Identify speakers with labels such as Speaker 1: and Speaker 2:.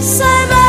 Speaker 1: Say bye.